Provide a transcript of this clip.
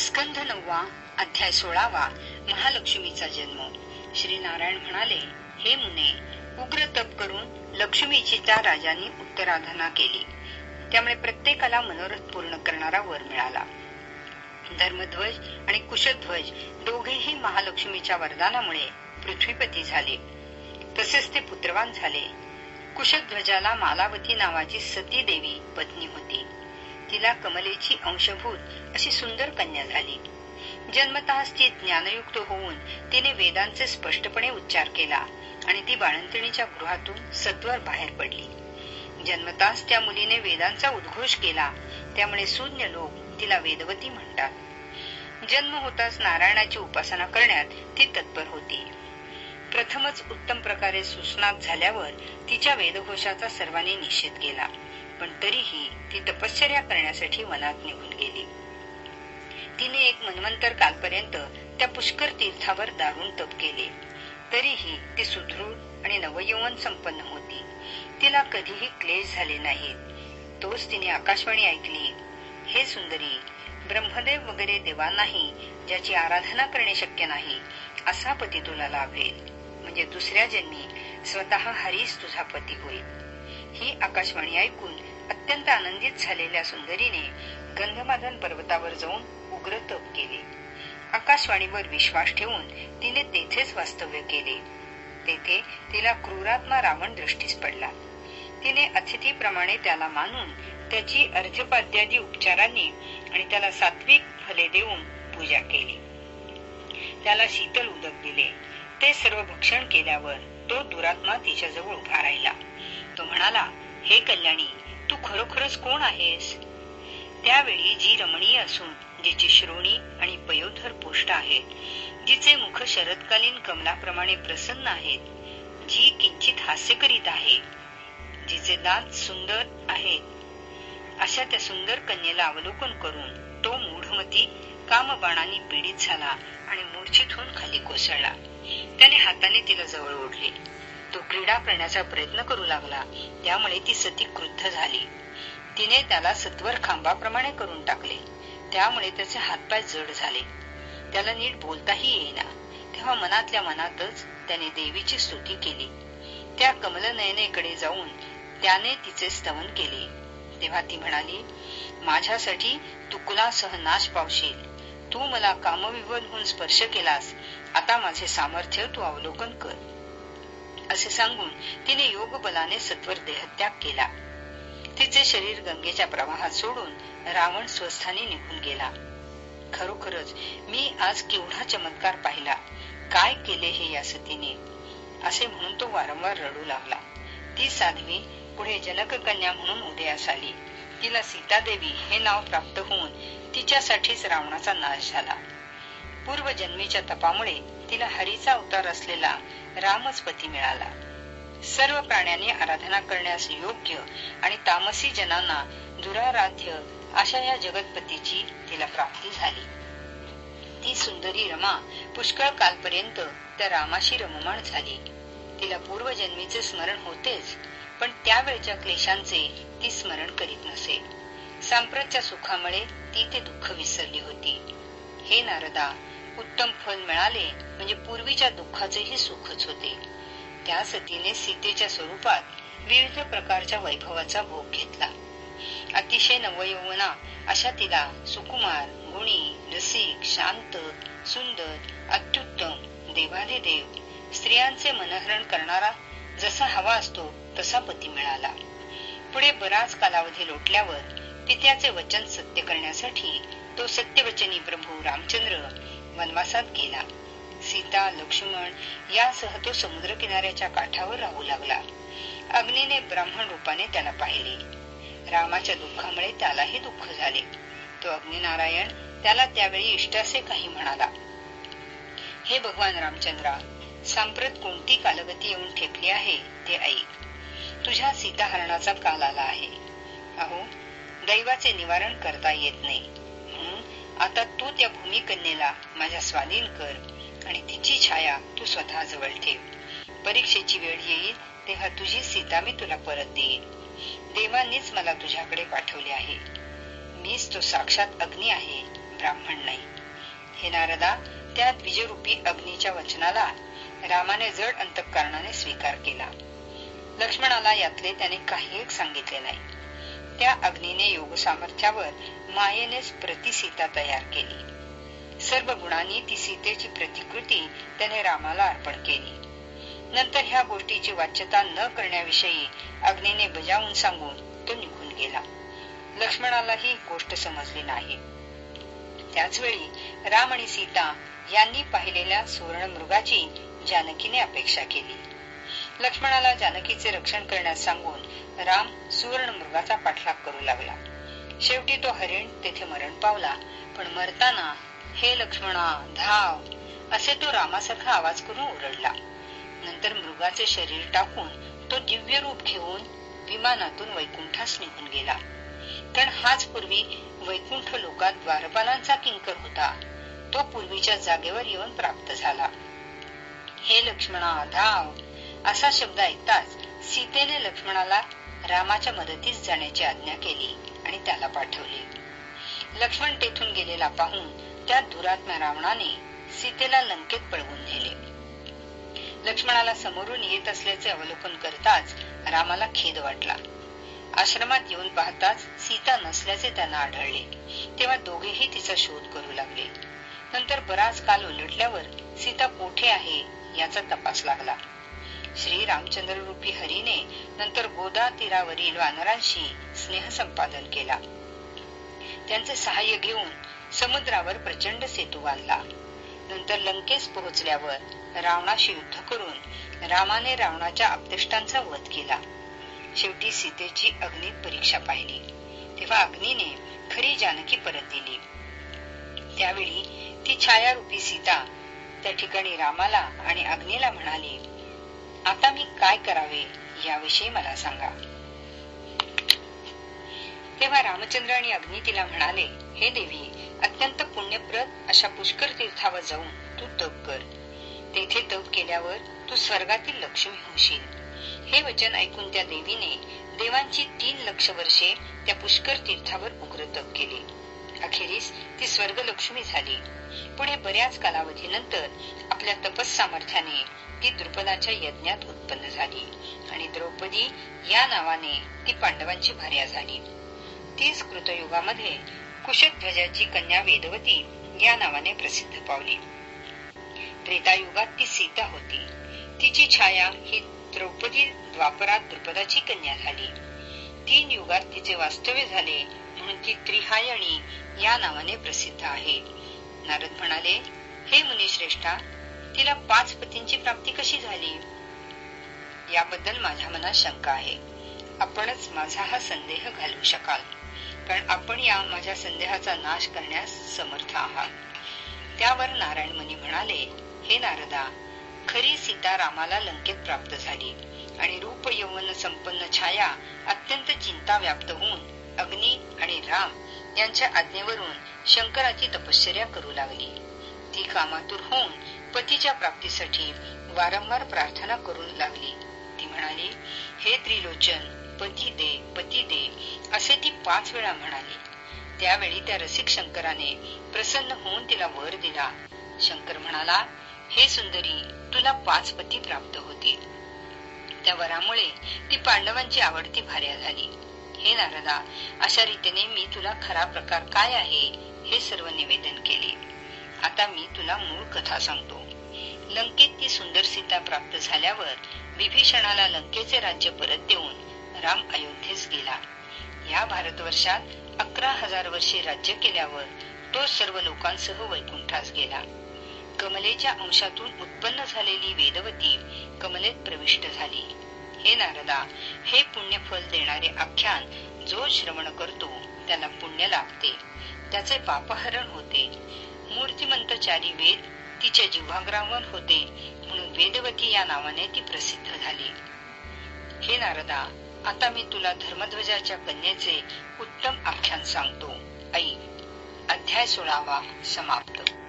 स्कंध नववा अध्याय सोळावा महालक्ष्मीचा जन्म. श्री नारायण म्हणाले हे मुने उग्र तप करून लक्ष्मीची त्या राजांनी उत्तराधना केली. त्यामुळे प्रत्येकाला मनोरथ पूर्ण करणारा वर मिळाला. धर्मध्वज आणि कुशध्वज दोघेही महालक्ष्मीच्या वरदानामुळे पृथ्वीपती झाले. तसेच ते पुत्रवान झाले. कुशध्वजाला मालावती नावाची सती देवी पत्नी होती. तिला कमलेची अंशभूत अशी सुंदर कन्या झाली. जन्मतःच ती ज्ञानयुक्त होऊन तिने वेदांचे स्पष्टपणे उच्चार केला आणि ती बाळंतणीच्या गृहातून सत्वर बाहेर पडली. जन्मतास त्या मुलीने वेदांचा उद्घोष केला. त्यामुळे शून्य लोक तिला वेदवती म्हणतात. जन्म होताच नारायणाची उपासना करण्यात ती तत्पर होती. प्रथमच उत्तम प्रकारे सुस्नात झाल्यावर तिच्या वेदघोषाचा सर्वांनी निषेध केला. पण तरीही ती तपश्चर्या करण्यासाठी वनात निघून गेली. तिने एक मनवंतर कालपर्यंत त्या पुष्कर तीर्थावर दारुण तप केले. तरीही ती सुदृढ आणि नवयौवन संपन्न होती. तिला कधीही क्लेश झाले नाहीत. तोच तिने आकाशवाणी ऐकली. हे सुंदरी ब्रह्मदेव वगैरे देवांनाही ज्याची आराधना करणे शक्य नाही असा पती तुला लाभेल. म्हणजे दुसऱ्या जन्मी स्वतः हरीच तुझा पती होईल. ही आकाशवाणी ऐकून अत्यंत आनंदित झालेल्या सुंदरीने गंधमाधन पर्वतावर जाऊन उग्र तप केले. आकाशवाणीवर विश्वास ठेवून तिने तेथेच वास्तव्य केले. तेथे तिला क्रूरात्मा रावण दृष्टीस पडला. तिने अतिथीप्रमाणे त्याला मानून त्याची अर्घ्यपाद्यादी उपचारांनी आणि त्याला सात्विक फले देऊन पूजा केली. त्याला शीतल उदक दिले. ते सर्व भक्षण केल्यावर तो दुरात्मा तिच्याजवळ उभा राहिला. तो म्हणाला हे कल्याणी तू खरोखरच कोण आहेस? त्यावेळी जी रमणीय असून जिची श्रोणी आणि पयोधर पोष्ट आहेत जिचे मुख शरदकालीन कमलाप्रमाणे प्रसन्न आहेत जी किंचित हास्य करीत आहे जिचे दात सुंदर आहेत. अशा त्या सुंदर कन्येला अवलोकन करून तो मूढमती कामबाणाने पीडित झाला आणि मूर्छित होऊन खाली कोसळला. त्याने हाताने तिला जवळ ओढले. तो क्रीडा करण्याचा प्रयत्न करू लागला. त्यामुळे ती सती क्रुद्ध झाली. तिने त्याला सत्वर खांबाप्रमाणे करून टाकले. त्यामुळे त्याचे हातपाय जड झाले. त्याला नीट बोलताही येईना. तेव्हा मनातल्या मनातच त्याने देवीची स्तुती केली. त्या कमलनयनेकडे जाऊन त्याने तिचे स्तवन केले. तेव्हा ती म्हणाली माझ्यासाठी तू कुलासह नाश पावशील? तू मला कामविवल होऊन स्पर्श केलास. आता माझे सामर्थ्य तू अवलोकन कर. असे सांगून तिने योग बलाने सत्वर देहत्याग केला. तिचे शरीर गंगेच्या प्रवाहात सोडून रावण स्वस्थानी निघून गेला. खरोखरच मी आज केवढा चमत्कार पाहिला. काय केले हे या सतीने? असे म्हणून तो वारंवार रडू लागला. ती साध्वी पुढे जनक कन्या म्हणून उदयास आली तिला सीतादेवी हे नाव प्राप्त होऊन तिच्यासाठीच रावणाचा नाश झाला. पूर्वजन्मीच्या तपामुळे तिला हरीचा अवतार असलेला रामच पती मिळाला. सर्व प्राण्यांनी आराधना करण्यास योग्य आणि तामसी जनांना दुराराध्य अशा या जगतपतीची तिला प्राप्ती झाली. ती सुंदरी रमा पुष्कळ कालपर्यंत त्या रामाशी रममाण झाली. तिला पूर्वजन्मीचे स्मरण होतेच पण त्यावेळच्या क्लेशांचे ती स्मरण करीत नसे. सांप्रतच्या सुखामुळे ती ते दुःख विसरली होती. हे नारदा उत्तम फल मिळाले म्हणजे पूर्वीच्या दुःखाचेही सुखच होते. त्या सतीने सीतेच्या स्वरूपात विविध प्रकारच्या वैभवाचा भोग घेतला. अतिशय नवयौवना अशा तिला सुकुमार गुणी रसिक शांत सुंदर अत्युत्तम देवाधिदेव स्त्रियांचे मनहरण करणारा जसा हवा असतो तसा पती मिळाला. पुढे बराच कालावधी लोटल्यावर पित्याचे वचन सत्य करण्यासाठी तो सत्यवचनी प्रभू रामचंद्र वनवासात गेला. सीता लक्ष्मण यासह तो समुद्र किनाऱ्याच्या काठावर राहू लागला. अग्नीने ब्राह्मण रूपाने त्याला पाहिले. रामाच्या दुःखामुळे त्यालाही दुःख झाले. तो अग्निनारायण त्याला त्यावेळी इष्टासे काही म्हणाला हे भगवान रामचंद्रा सांप्रत कोणती कालगती येऊन ठेपली आहे ते ऐक. तुझ्या सीताहरणाचा काल आला आहे. अहो दैवाचे निवारण करता येत नाही. आता तू त्या भूमिकन्येला माझ्या स्वाधीन कर आणि तिची छाया तू स्वतः जवळ ठेव. परीक्षेची वेळ येईल तेव्हा तुझी सीता मी तुला परत देईन. देवांनीच मला तुझ्याकडे पाठवले आहे. मीच तो साक्षात अग्नी आहे ब्राह्मण नाही. हे नारदा त्या द्विजरूपी अग्नीच्या वचनाला रामाने जड अंतकरणाने स्वीकार केला. लक्ष्मणाला यातले त्याने काही एक सांगितले नाही. त्या अग्नीने योग सामर्थ्यावर मायेनेच प्रतिसीता तयार केली. सर्व गुणांनी ती सीतेची प्रतिकृती त्याने रामाला अर्पण केली. नंतर ह्या गोष्टीची वाच्यता न करण्याविषयी अग्नीने बजावून सांगून तो निघून गेला. लक्ष्मणाला ही गोष्ट समजली नाही. त्याचवेळी राम आणि सीता यांनी पाहिलेल्या सुवर्ण मृगाची जानकीने अपेक्षा केली. लक्ष्मणाला जानकीचे रक्षण करण्यास सांगून राम सुवर्ण मृगाचा पाठलाग करू लागला. शेवटी तो हरिण तेथे मरण पावला पण मरताना हे लक्ष्मणा धाव! असे तो रामासारखा आवाज करून ओरडला. नंतर मृगाचे शरीर टाकून तो दिव्य रूप घेऊन विमानातून वैकुंठास निघून गेला. कारण हाच पूर्वी वैकुंठ लोकात द्वारपालांचा किंकर होता. तो पूर्वीच्या जागेवर येऊन प्राप्त झाला. हे लक्ष्मणा धाव! असा शब्द ऐकताच सीतेने लक्ष्मणाला रामाच्या मदतीस जाण्याची आज्ञा केली आणि त्याला पाठवले. लक्ष्मण तेथून गेलेला पाहून त्या दुरात्म्या रावणाने सीतेला लंकेत पळवून नेले. लक्ष्मणाला समोरून येत असल्याचे अवलोकन करताच रामाला खेद वाटला. आश्रमात येऊन पाहताच सीता नसल्याचे त्यांना आढळले. तेव्हा दोघेही तिचा शोध करू लागले. नंतर बराच काल उलटल्यावर सीता कोठे आहे याचा तपास लागला. श्री रामचंद्र रूपी हरीने नंतर गोदा तीरावरील वानरांशी स्नेह संपादन केला. त्यांचे सहाय्य घेऊन समुद्रावर प्रचंड सेतू बांधला. नंतर लंकेस पोहोचल्यावर रावणाशी युद्ध करून रामाने रावणाच्या अपदिष्टांचा वध केला. शेवटी सीतेची अग्नी परीक्षा पाहिली. तेव्हा अग्नीने खरी जानकी परत दिली. त्यावेळी ती छायारूपी सीता त्या ठिकाणी रामाला आणि अग्नीला म्हणाली आता मी काय करावे याविषयी मला सांगा. तेव्हा रामचंद्र आणि अग्नी तिला म्हणाले हे देवी अत्यंत पुण्यप्रद अशा पुष्कर तीर्थावर जाऊन तू तप कर. तेथे तप केल्यावर तू स्वर्गातील लक्ष्मी होशील. हे वचन ऐकून त्या देवीने देवांची तीन लक्ष वर्षे त्या पुष्कर तीर्थावर उग्र तप केले. अखेरीस ती स्वर्ग लक्ष्मी झाली. पुढे बऱ्याच कालावधीनंतर आपल्या तपस सामर्थ्याने ती द्रुपदाच्या यज्ञात उत्पन्न झाली आणि द्रौपदी या नावाने ती पांडवांची भार्या झाली. तीच कृतयुगामध्ये कुशध्वजाची कन्या वेदवती या नावाने प्रसिद्ध पावली. त्रेतायुगात ती सीता होती. तिची छाया ही द्रौपदी द्वापरात द्रुपदाची कन्या झाली. तीन युगात तिचे वास्तव्य झाले म्हणून ती त्रिहायणी या नावाने प्रसिद्ध आहे. नारद म्हणाले हे मुनिश्रेष्ठा तिला पाच पतींची प्राप्ती कशी झाली? याबद्दल माझ्या मनात शंका आहे. आपणच माझा हा संदेह घालू शकाल. कारण आपण या माझ्या संदेहाचा नाश करण्यास समर्थ आहात. त्यावर नारायण मुनी म्हणाले हे नारदा खरी सीता रामाला लंकेत प्राप्त झाली आणि रूप यवन संपन्न छाया अत्यंत चिंता व्याप्त होऊन अग्नी आणि राम यांच्या आज्ञेवरून शंकराची तपश्चर्या करू लागली. ती कामातूर होऊन पतीच्या प्राप्तीसाठी वारंवार प्रार्थना करू लागली. ती म्हणाली हे त्रिलोचन पती दे पती दे असे ती पाच वेळा म्हणाली. त्यावेळी त्या रसिक शंकराने प्रसन्न होऊन तिला वर दिला. शंकर म्हणाला हे सुंदरी तुला पाच पती प्राप्त होतील. त्या वरामुळे ती पांडवांची आवडती भार्या झाली. हे नारदा अशा रीतीने मी तुला खरा प्रकार काय आहे? हे सर्व निवेदन केले. आता मी तुला मूळ कथा सांगतो. लंकेत ती सुंदर सीता प्राप्त झाल्यावर विभीषणाला लंकेचे राज्य परत देऊन राम अयोध्येस गेला. या भारतवर्षात अकरा हजार वर्षे राज्य केल्यावर तो सर्व लोकांसह वैकुंठास गेला. कमलेच्या अंशातून उत्पन्न झालेली वेदवती कमलेत प्रविष्ट झाली. हे नारदा हे पुण्यफल देणारे आख्यान जो श्रवण करतो त्याला पुण्य लाभते. त्याचे पापहरण होते. मूर्तिमंतचारी वेद तिचे जिव्हाग्रावर होते म्हणून वेदवती या नावाने ती प्रसिद्ध झाली. हे नारदा आता मी तुला धर्मध्वजाच्या कन्येचे उत्तम आख्यान सांगतो. ऐक अध्याय सोळावा समाप्त.